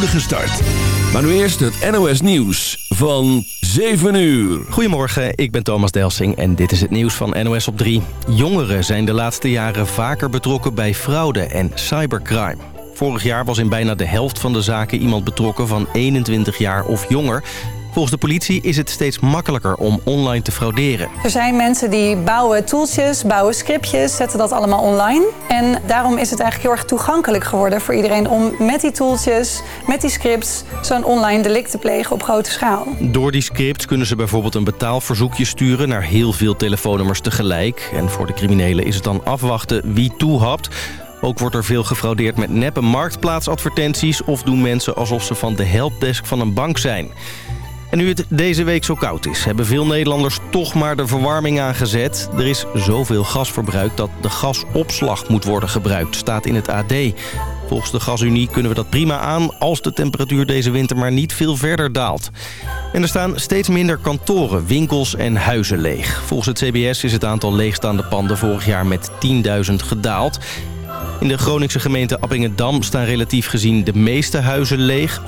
start. Maar nu eerst het NOS Nieuws van 7 uur. Goedemorgen, ik ben Thomas Delsing en dit is het nieuws van NOS op 3. Jongeren zijn de laatste jaren vaker betrokken bij fraude en cybercrime. Vorig jaar was in bijna de helft van de zaken iemand betrokken van 21 jaar of jonger... Volgens de politie is het steeds makkelijker om online te frauderen. Er zijn mensen die bouwen toeltjes, bouwen scriptjes, zetten dat allemaal online. En daarom is het eigenlijk heel erg toegankelijk geworden voor iedereen... om met die toeltjes, met die scripts, zo'n online delict te plegen op grote schaal. Door die scripts kunnen ze bijvoorbeeld een betaalverzoekje sturen... naar heel veel telefoonnummers tegelijk. En voor de criminelen is het dan afwachten wie toehapt... Ook wordt er veel gefraudeerd met neppe marktplaatsadvertenties... of doen mensen alsof ze van de helpdesk van een bank zijn. En nu het deze week zo koud is, hebben veel Nederlanders toch maar de verwarming aangezet. Er is zoveel gasverbruik dat de gasopslag moet worden gebruikt, staat in het AD. Volgens de Gasunie kunnen we dat prima aan als de temperatuur deze winter maar niet veel verder daalt. En er staan steeds minder kantoren, winkels en huizen leeg. Volgens het CBS is het aantal leegstaande panden vorig jaar met 10.000 gedaald. In de Groningse gemeente Appingedam staan relatief gezien de meeste huizen leeg, 8%.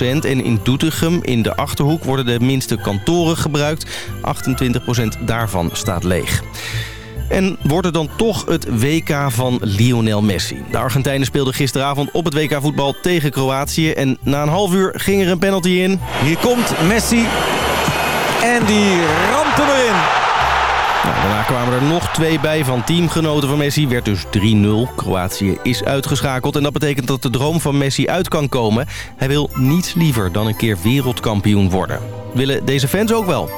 En in Doetinchem, in de Achterhoek, worden de minste kantoren gebruikt. 28% daarvan staat leeg. En wordt het dan toch het WK van Lionel Messi? De Argentijnen speelden gisteravond op het WK voetbal tegen Kroatië. En na een half uur ging er een penalty in. Hier komt Messi. En die ramt hem erin. Daarna kwamen er nog twee bij van teamgenoten van Messi. Werd dus 3-0. Kroatië is uitgeschakeld. En dat betekent dat de droom van Messi uit kan komen. Hij wil niets liever dan een keer wereldkampioen worden. Willen deze fans ook wel.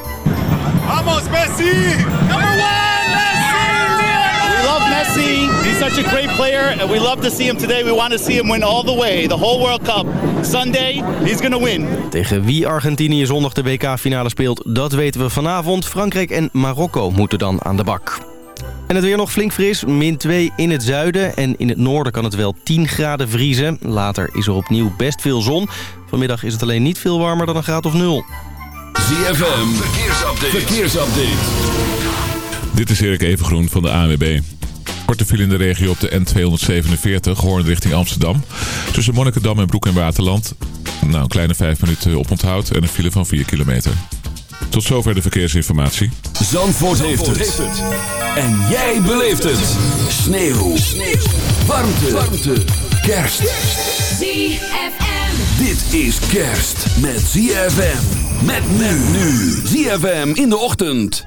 Vamos Messi! Such a great player, and we love to see him today. We want to see him win all the way, the whole World Cup. Sunday, he's going to win. Tegen wie Argentinië zondag de WK-finale speelt, dat weten we vanavond. Frankrijk en Marokko moeten dan aan de bak. En het weer nog flink fris, min 2 in het zuiden. En in het noorden kan het wel 10 graden vriezen. Later is er opnieuw best veel zon. Vanmiddag is het alleen niet veel warmer dan een graad of 0. ZFM, verkeersupdate. verkeersupdate. Dit is Erik Evengroen van de ANWB. Korte file in de regio op de N247, Hoorn richting Amsterdam. Tussen Monnikendam en Broek en Waterland. Nou, een kleine 5 minuten op onthoud en een file van 4 kilometer. Tot zover de verkeersinformatie. Zandvoort, heeft, het. En jij beleeft het. Sneeuw. Sneeuw. Warmte. Warmte. Kerst. ZFM. Dit is kerst met ZFM. Met men nu. ZFM in de ochtend.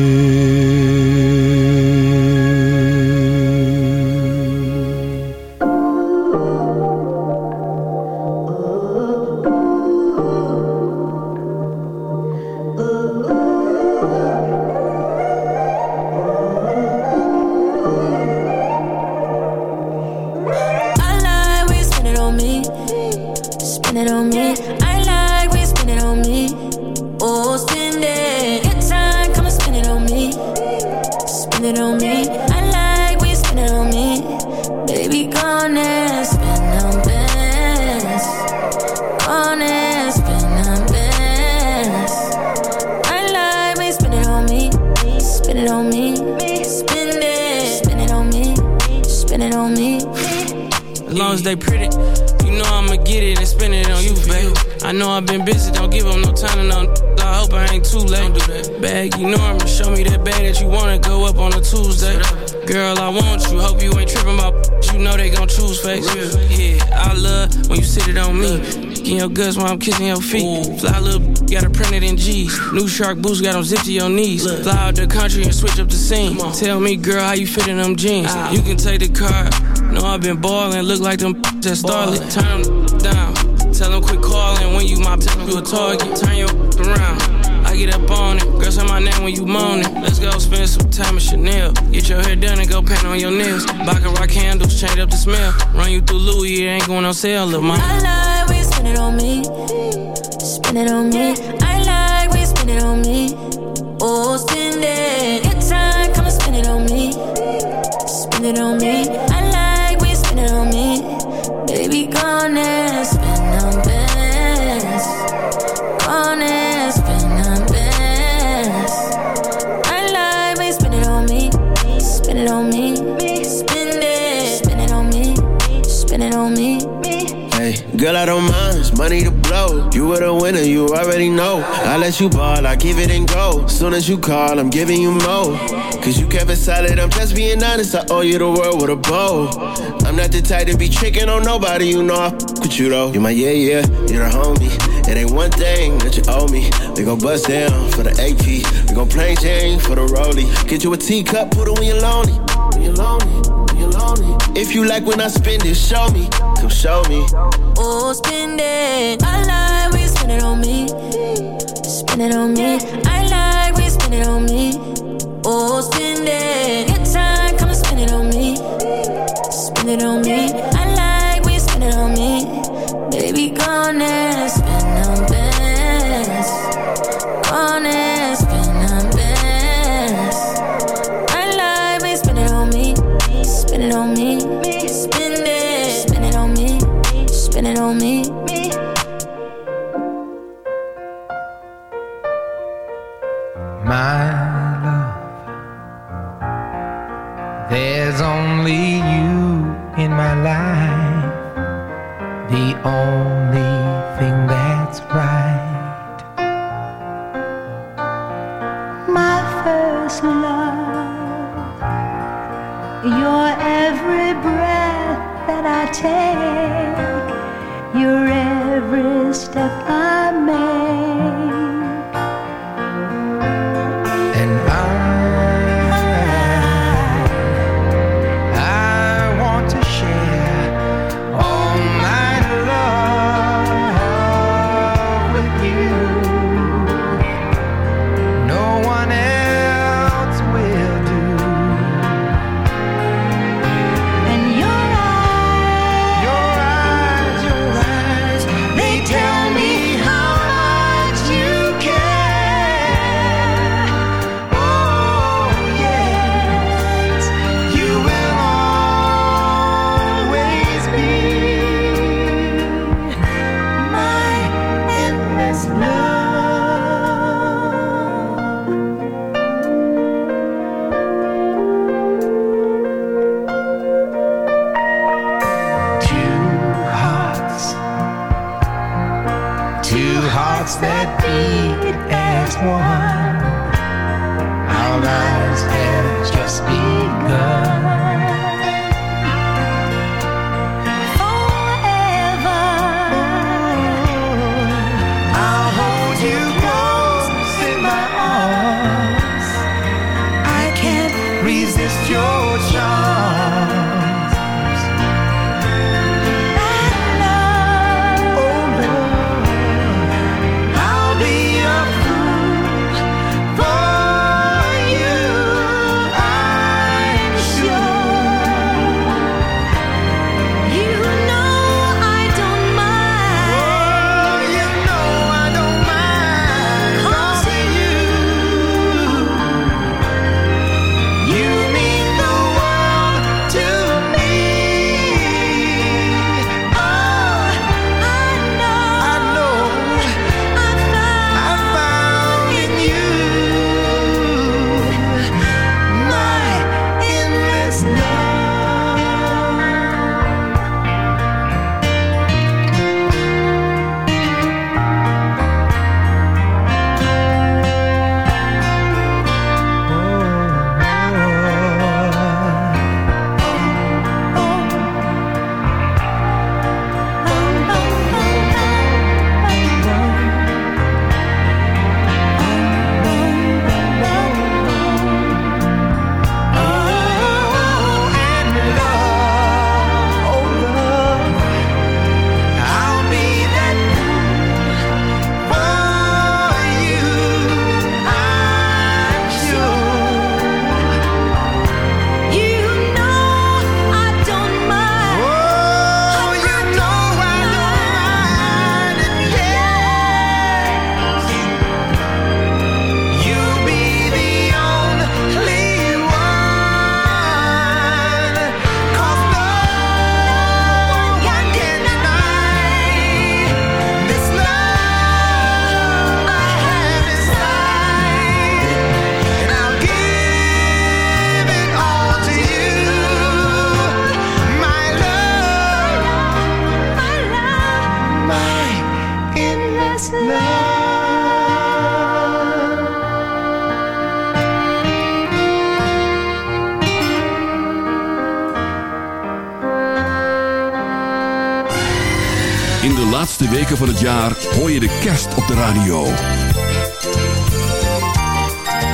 Girl, I want you, hope you ain't tripping about. You know they gon' choose face. Yeah, I love when you sit it on me. Kicking your guts while I'm kissing your feet. Fly little, got it printed in G's. New shark boots got them zipped to your knees. Fly out the country and switch up the scene. Tell me, girl, how you fit in them jeans. You can take the car. Know I've been ballin', look like them that starlet. Turn them down. Tell them quit calling when you my you a target. Turn your around. Get up on it. Girl, say my name when you moaning. Let's go spend some time at Chanel. Get your hair done and go paint on your nails. Baccarat candles, change up the smell. Run you through Louis, it ain't going on sale, little mama. Like when you spend it on me. Spend it on me. On me. It. It on me. It on me. Hey, girl, I don't mind. It's money to blow. You were the winner, you already know. I let you ball, I give it and go. Soon as you call, I'm giving you more. Cause you kept it solid, I'm just being honest. I owe you the world with a bow. I'm not the type to be tricking on nobody, you know I f with you though. You my yeah, yeah, you're the homie. It ain't one thing that you owe me. We gon' bust down for the AP. We gon' plain Jane for the rollie. Get you a teacup, put it when you're lonely. When you're lonely, when you're lonely. If you like when I spend it, show me. Come show me. Oh, spend it. I like when you spend it on me. Spend it on me. I like when you spend it on me. Oh, spend it on me. I like when you spend it on me. Baby, gone and van het jaar hoor je de kerst op de radio.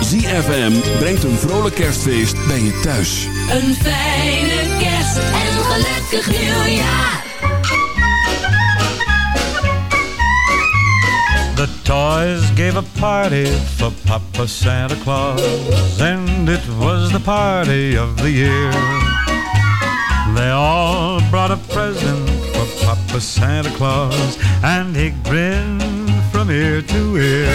ZFM brengt een vrolijk kerstfeest bij je thuis. Een fijne kerst en een gelukkig nieuwjaar. The toys gave a party for Papa Santa Claus, and it was the party of the year. They all brought a present for Santa Claus, and he grinned from ear to ear.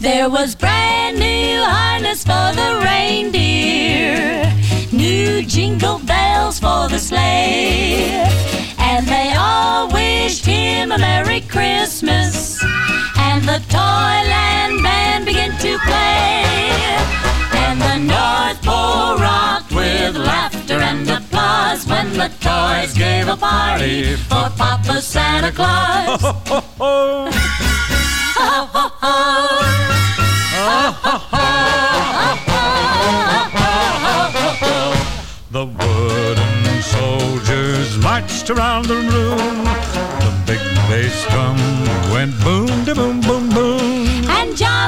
There was brand new harness for the reindeer, new jingle bells for the sleigh, and they all wished him a Merry Christmas. And the Toyland band began to play, and the North Pole rocked with laughter and applause when the toys gave a party for Papa Santa Claus. The wooden soldiers marched around the room. The big bass drum went boom, da boom.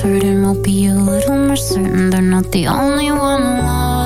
Hurting will be a little more certain they're not the only one lost.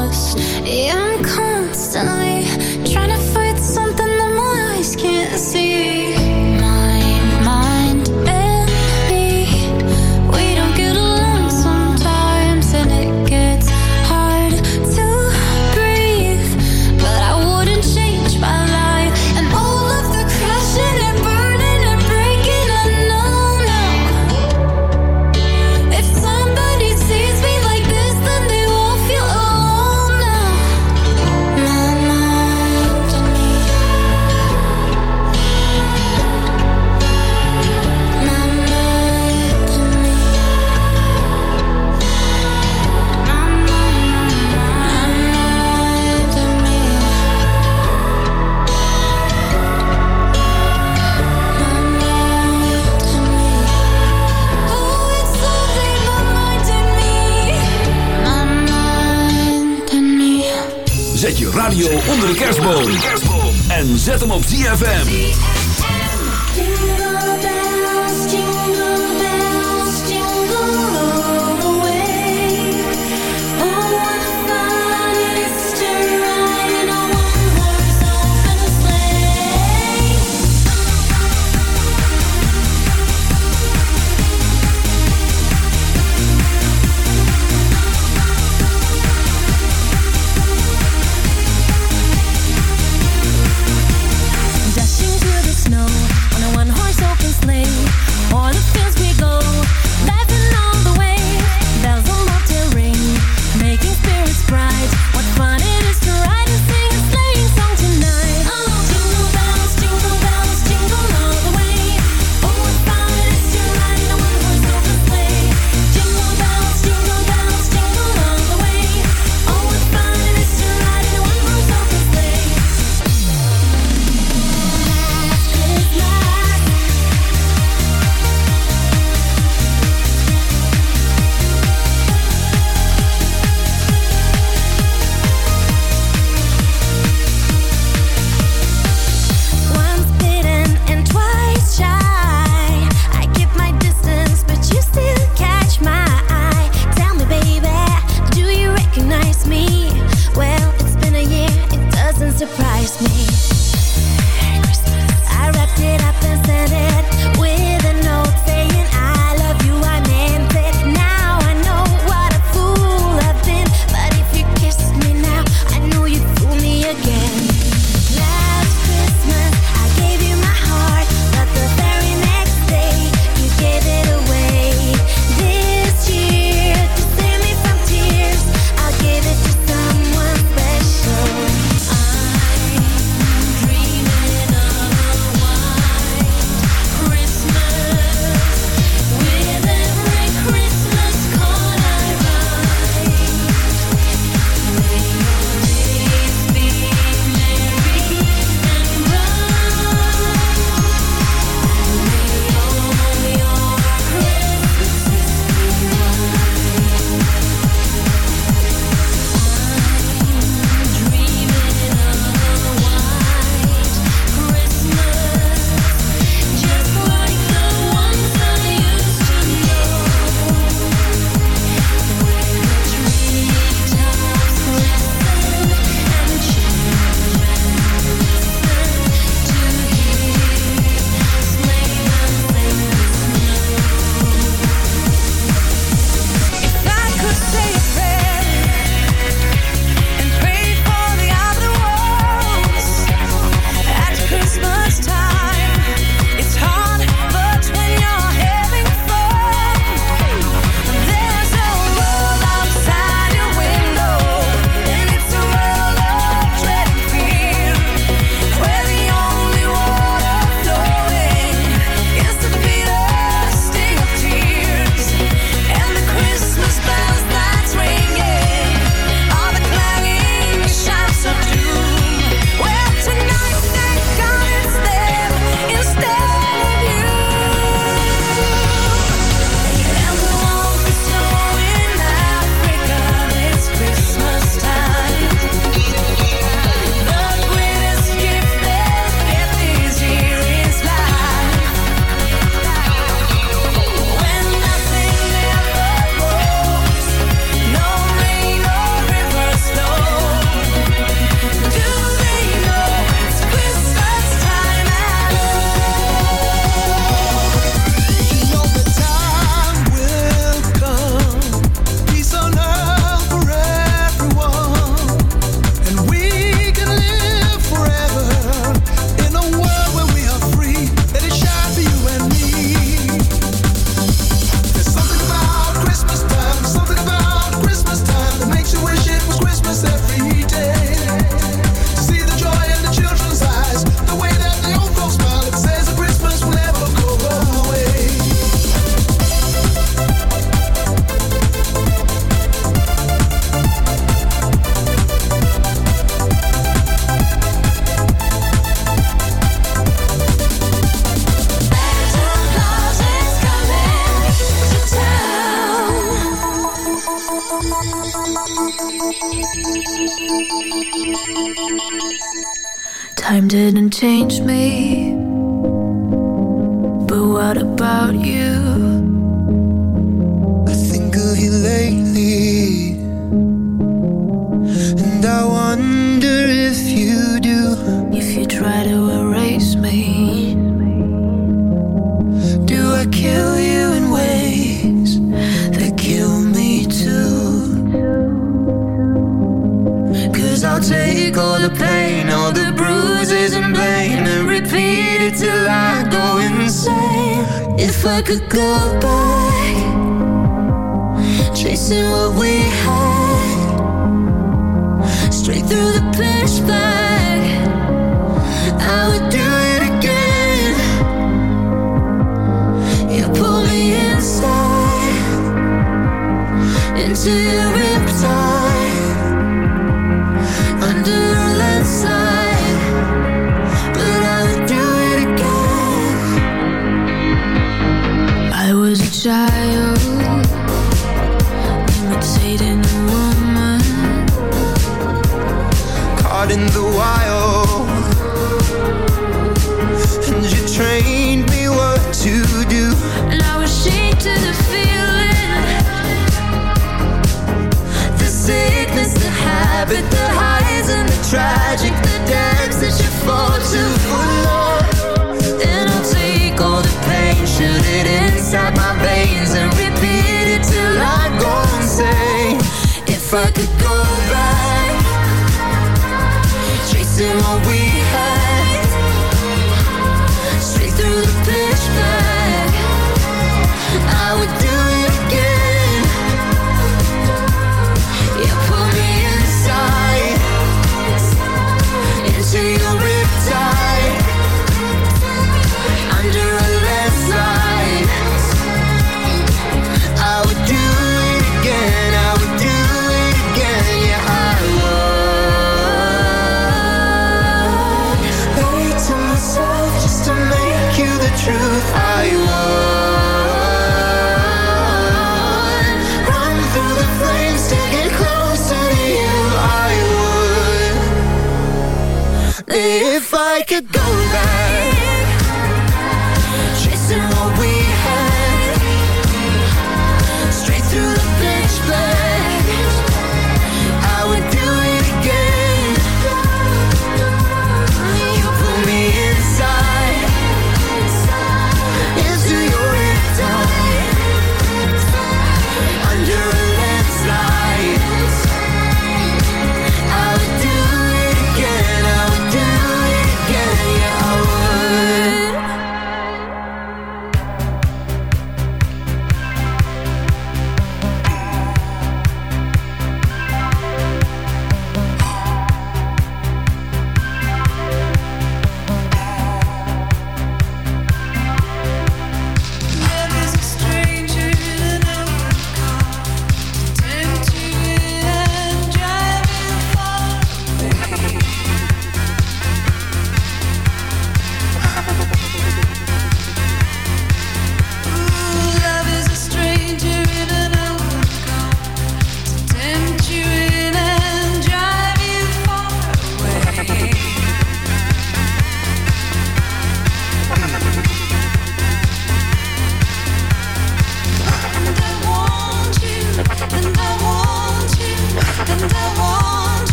Hem op ZFM.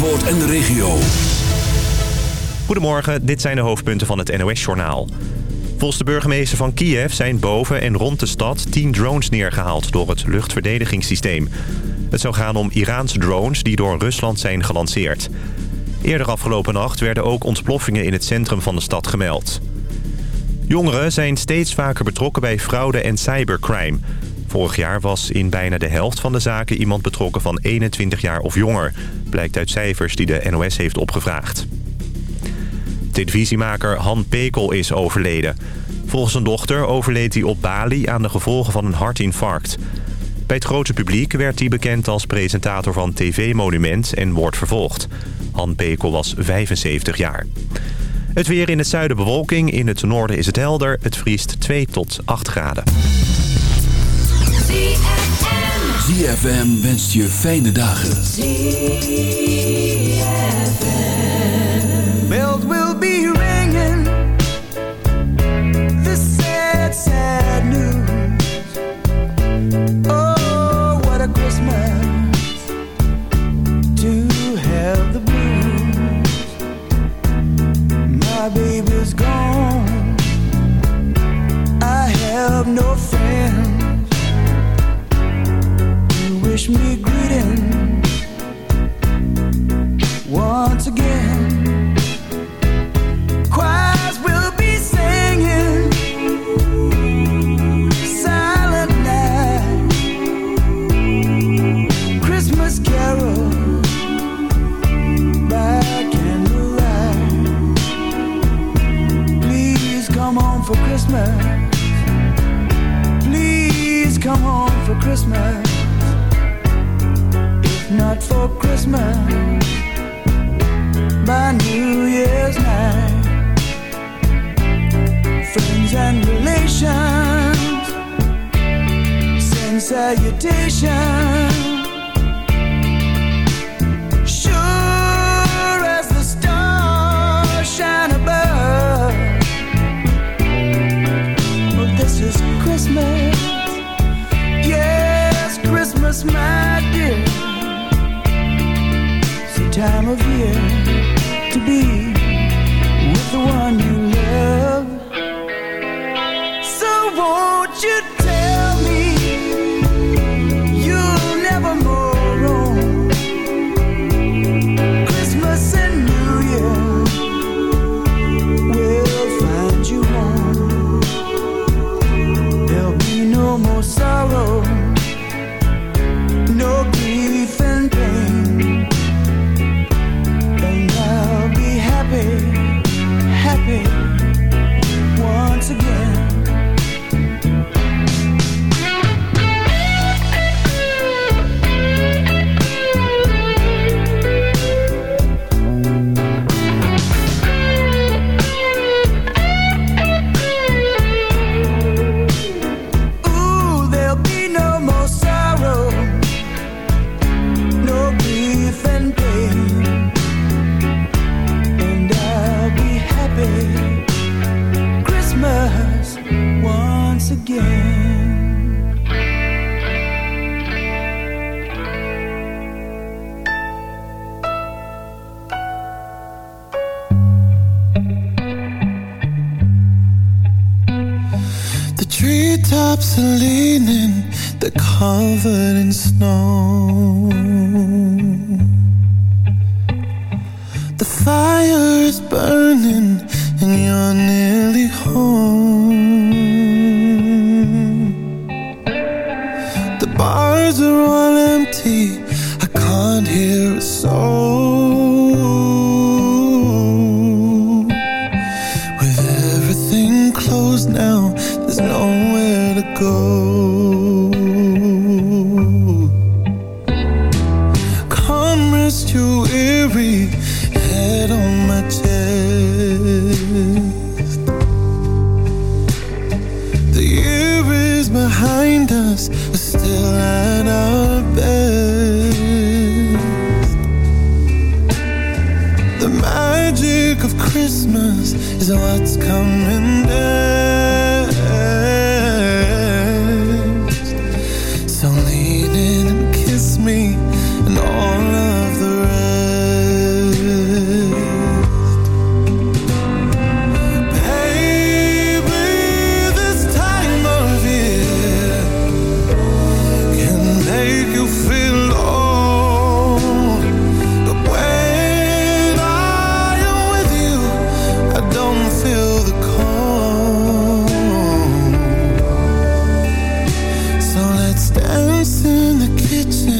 En de regio. Goedemorgen, dit zijn de hoofdpunten van het NOS-journaal. Volgens de burgemeester van Kiev zijn boven en rond de stad 10 drones neergehaald door het luchtverdedigingssysteem. Het zou gaan om Iraanse drones die door Rusland zijn gelanceerd. Eerder afgelopen nacht werden ook ontploffingen in het centrum van de stad gemeld. Jongeren zijn steeds vaker betrokken bij fraude en cybercrime. Vorig jaar was in bijna de helft van de zaken iemand betrokken van 21 jaar of jonger. Blijkt uit cijfers die de NOS heeft opgevraagd. Televisiemaker Han Pekel is overleden. Volgens zijn dochter overleed hij op Bali aan de gevolgen van een hartinfarct. Bij het grote publiek werd hij bekend als presentator van TV Monument en wordt vervolgd. Han Pekel was 75 jaar. Het weer in het zuiden bewolking, in het noorden is het helder. Het vriest 2 tot 8 graden. ZFM wenst je fijne dagen. Bells will be ringing. The sad, sad news. Oh, what a Christmas to have the blues. My baby's gone. I have no friends me greeting once again. Leaning, they're covered in snow. Alice in the kitchen.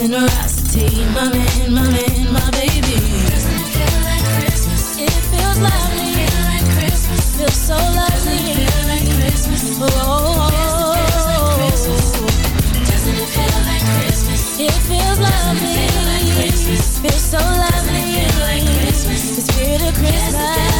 Generosity, my man, my man, my baby. Doesn't it feel like Christmas? It feels lovely. Doesn't it feel like Christmas? Feels so lovely. Doesn't it feel like Christmas? Oh, oh, oh, Doesn't it feel like Christmas? Feels? Feels so lovely. Doesn't it feel like Christmas? The spirit of Christmas.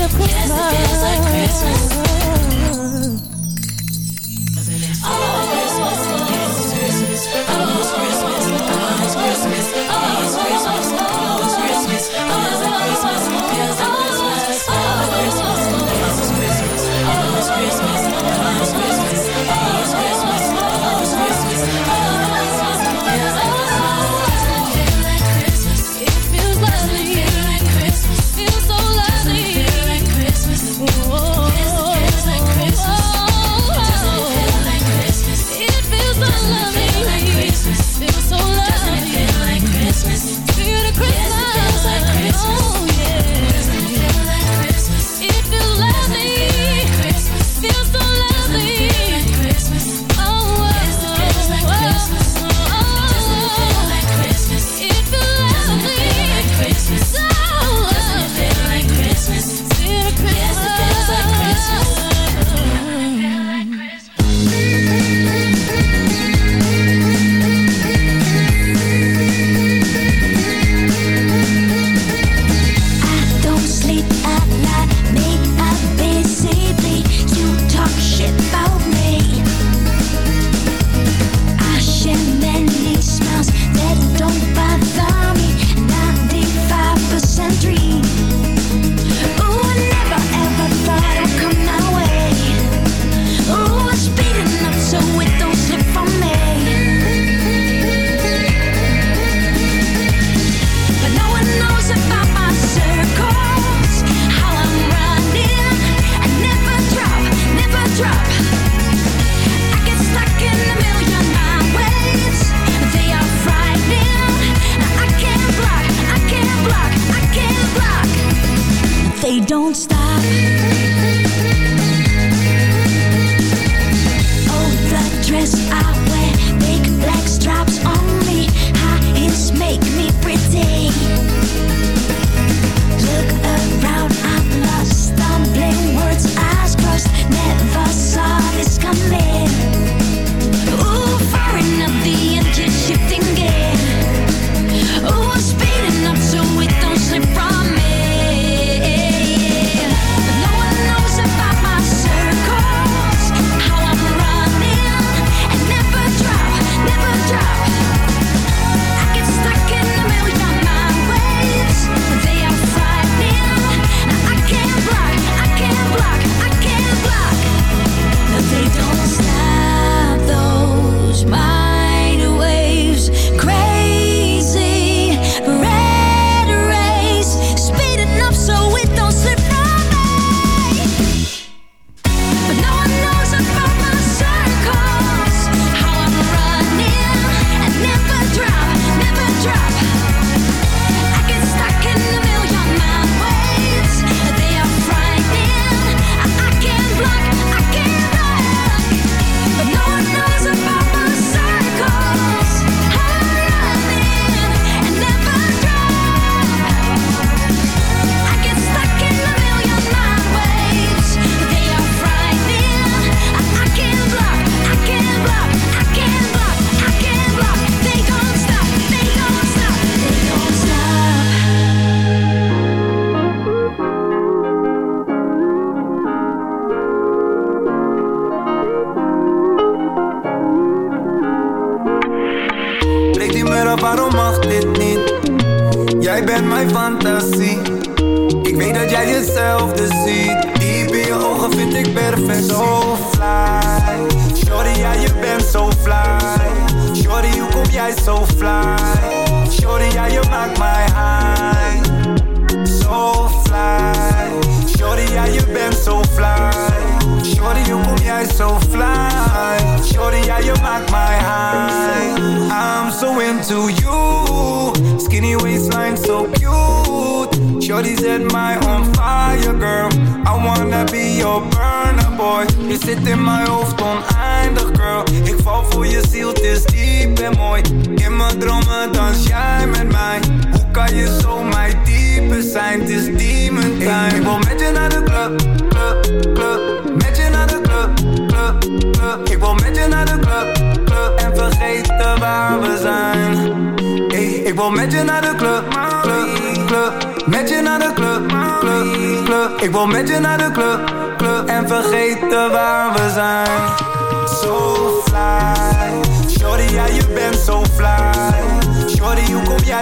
Yes, it feels like Christmas.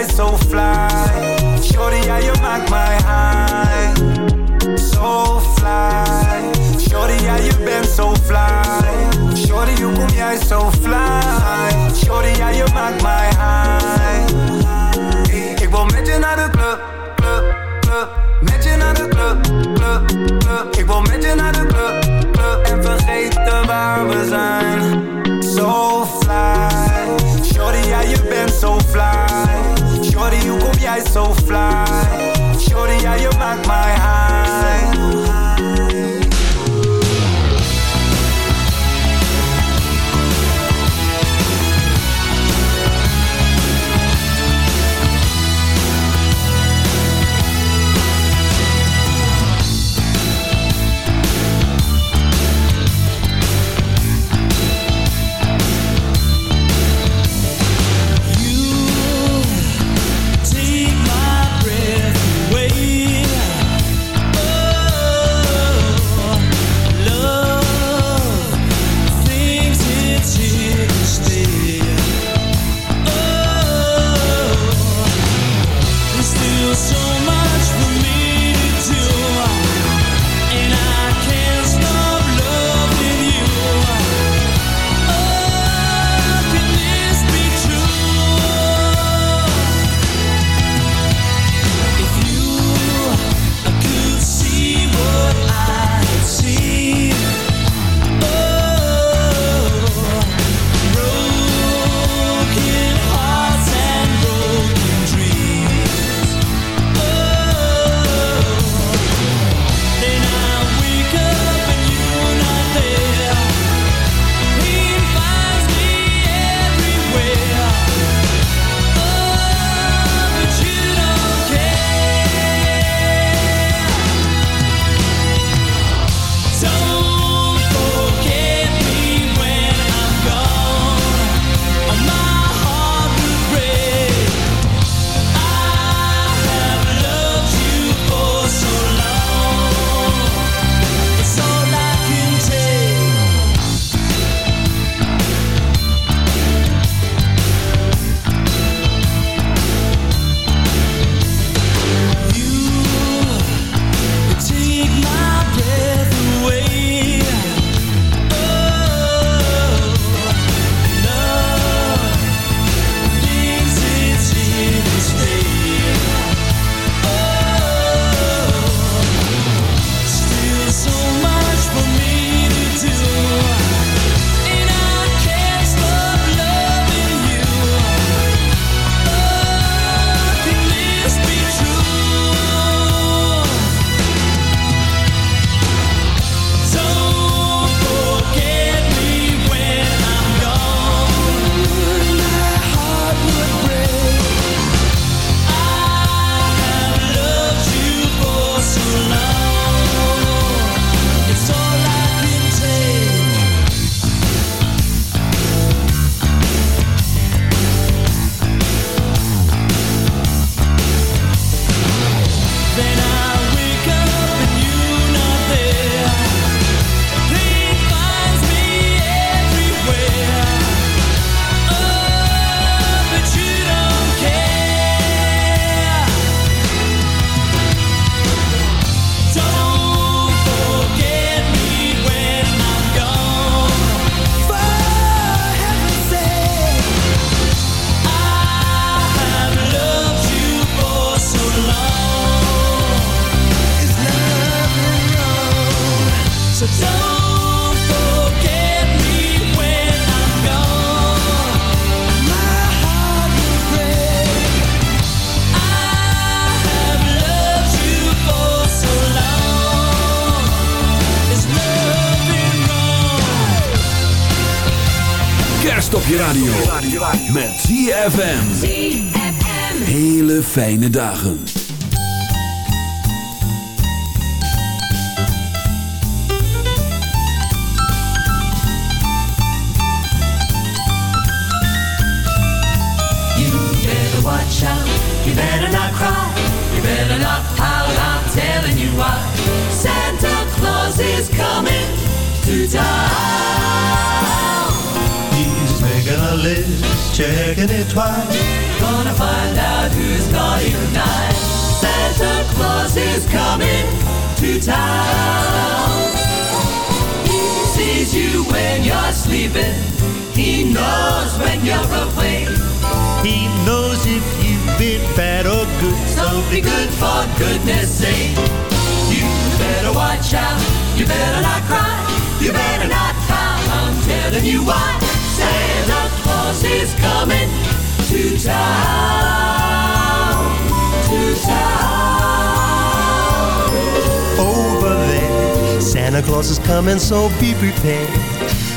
so fly. Shorty, ja je maakt mij high. So fly. Shorty, ja je bent so fly. Shorty, hoe kom jij so fly. Shorty, ja je maakt mij high. Ik wil met je naar de club, club, club. Met je naar de club, club, club. Ik wil met So fly. Shorty, how you make my high. Fijne dagen. Checking it twice. Gonna find out who's naughty tonight. Santa Claus is coming to town. He sees you when you're sleeping. He knows when you're awake. He knows if you've been bad or good. So be good for goodness sake. You better watch out. You better not cry. You better not pout. I'm telling you why. Claus is coming to town. To town. Over there, Santa Claus is coming, so be prepared.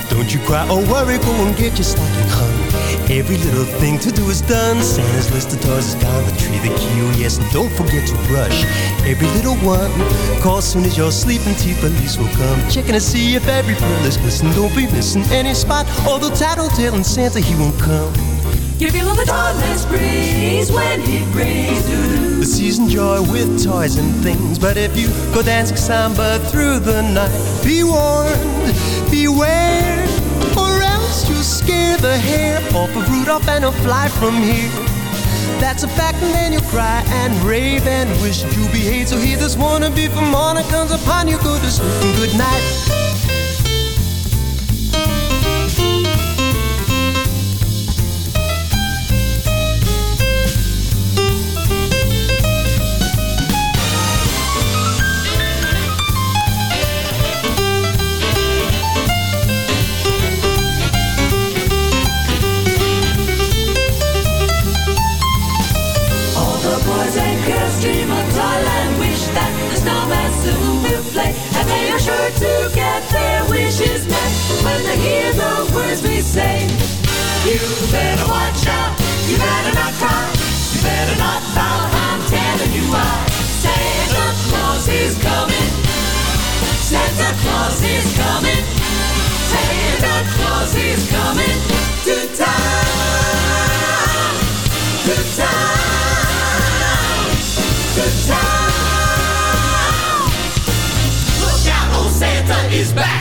Don't you cry or worry, go and get your stocking hung. Every little thing to do is done. Santa's list of toys is down the tree, the queue, yes. And don't forget to brush every little one. Call soon as you're sleeping, tea police will come. Checking to see if every pearl is missing. Don't be missing any spot. Although tattletale and Santa, he won't come. Give your love a dawnless breeze when he brings doo The season joy with toys and things. But if you go dancing samba through the night, be warned, beware, or else you'll scare the hair off of Rudolph and he'll fly from here. That's a fact, and then you'll cry and rave and wish you behave. So hear this wannabe from morning comes upon you. Go to sleep and good night. When they hear the words we say. You better watch out, you better not cry, you better not pout, I'm telling you why. Santa Claus is coming, Santa Claus is coming, Santa Claus is coming to town, to town, to town. Look out, old Santa is back.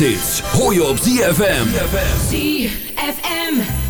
Hoi hoor je op ZFM. ZFM.